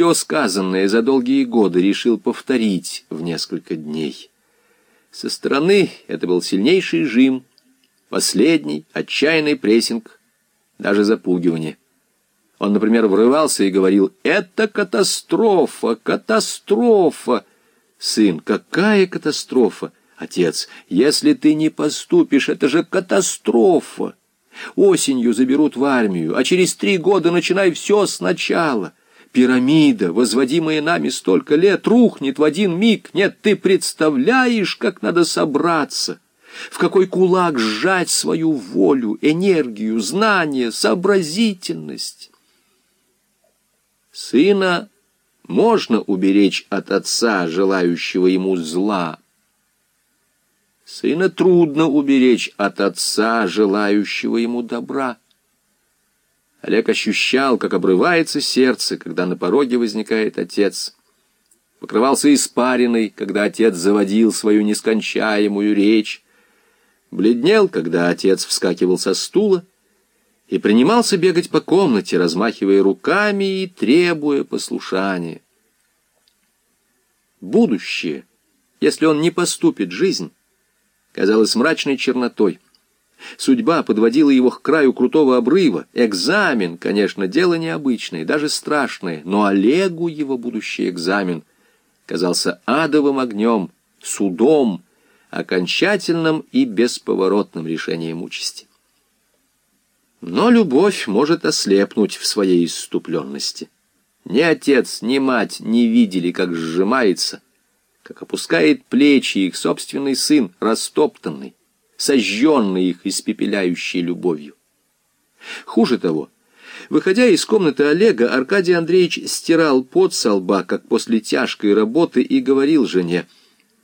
все сказанное за долгие годы решил повторить в несколько дней. Со стороны это был сильнейший жим, последний, отчаянный прессинг, даже запугивание. Он, например, врывался и говорил «Это катастрофа! Катастрофа!» Сын, какая катастрофа? Отец, если ты не поступишь, это же катастрофа! Осенью заберут в армию, а через три года начинай все сначала. Пирамида, возводимая нами столько лет, рухнет в один миг. Нет, ты представляешь, как надо собраться, в какой кулак сжать свою волю, энергию, знание, сообразительность. Сына можно уберечь от отца, желающего ему зла, Сына трудно уберечь от отца, желающего ему добра. Олег ощущал, как обрывается сердце, когда на пороге возникает отец. Покрывался испариной, когда отец заводил свою нескончаемую речь. Бледнел, когда отец вскакивал со стула и принимался бегать по комнате, размахивая руками и требуя послушания. Будущее, если он не поступит жизнь, казалось мрачной чернотой. Судьба подводила его к краю крутого обрыва. Экзамен, конечно, дело необычное, даже страшное, но Олегу его будущий экзамен казался адовым огнем, судом, окончательным и бесповоротным решением участи. Но любовь может ослепнуть в своей иступленности. Ни отец, ни мать не видели, как сжимается, как опускает плечи их собственный сын, растоптанный, сожженный их испепеляющей любовью. Хуже того, выходя из комнаты Олега, Аркадий Андреевич стирал пот со лба, как после тяжкой работы, и говорил жене,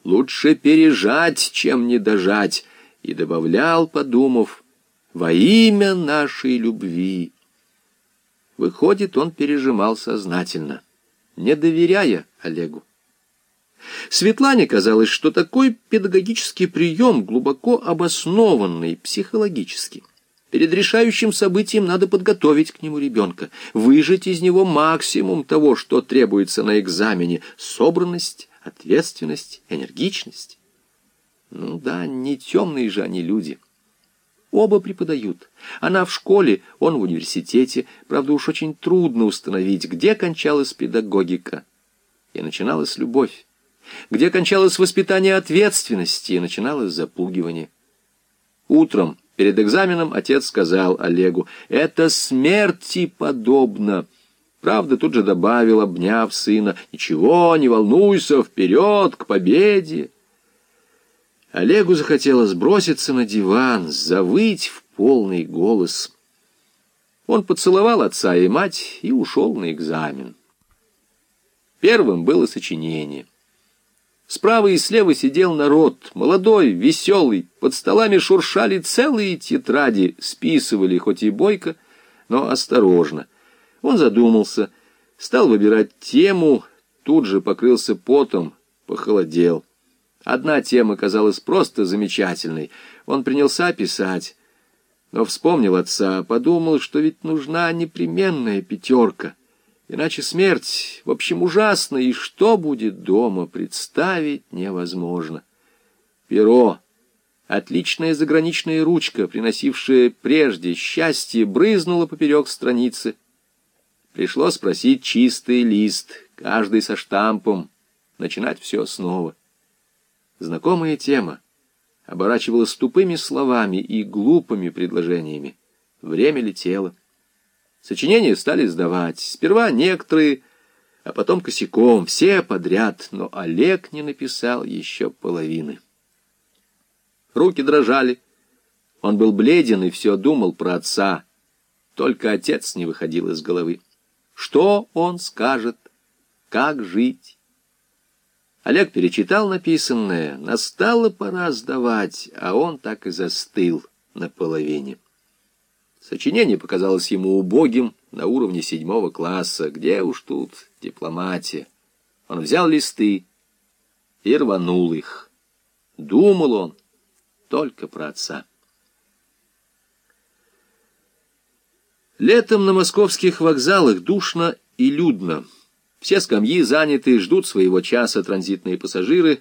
«Лучше пережать, чем не дожать», и добавлял, подумав, «Во имя нашей любви». Выходит, он пережимал сознательно, не доверяя Олегу. Светлане казалось, что такой педагогический прием глубоко обоснованный психологически. Перед решающим событием надо подготовить к нему ребенка, выжать из него максимум того, что требуется на экзамене — собранность, ответственность, энергичность. Ну да, не темные же они люди. Оба преподают. Она в школе, он в университете. Правда, уж очень трудно установить, где кончалась педагогика и начиналась любовь где кончалось воспитание ответственности и начиналось запугивание. Утром перед экзаменом отец сказал Олегу, «Это смерти подобно». Правда, тут же добавил, обняв сына, «Ничего, не волнуйся, вперед, к победе». Олегу захотелось броситься на диван, завыть в полный голос. Он поцеловал отца и мать и ушел на экзамен. Первым было сочинение — Справа и слева сидел народ, молодой, веселый, под столами шуршали целые тетради, списывали хоть и бойко, но осторожно. Он задумался, стал выбирать тему, тут же покрылся потом, похолодел. Одна тема казалась просто замечательной, он принялся писать, но вспомнил отца, подумал, что ведь нужна непременная пятерка — Иначе смерть, в общем, ужасна, и что будет дома, представить невозможно. Перо, отличная заграничная ручка, приносившая прежде счастье, брызнула поперек страницы. Пришлось спросить чистый лист, каждый со штампом, начинать все снова. Знакомая тема оборачивалась тупыми словами и глупыми предложениями. Время летело. Сочинения стали сдавать. Сперва некоторые, а потом косяком, все подряд, но Олег не написал еще половины. Руки дрожали. Он был бледен и все думал про отца. Только отец не выходил из головы. Что он скажет? Как жить? Олег перечитал написанное. Настала пора сдавать, а он так и застыл на половине. Сочинение показалось ему убогим на уровне седьмого класса. Где уж тут дипломатия? Он взял листы и рванул их. Думал он только про отца. Летом на московских вокзалах душно и людно. Все скамьи заняты, ждут своего часа транзитные пассажиры.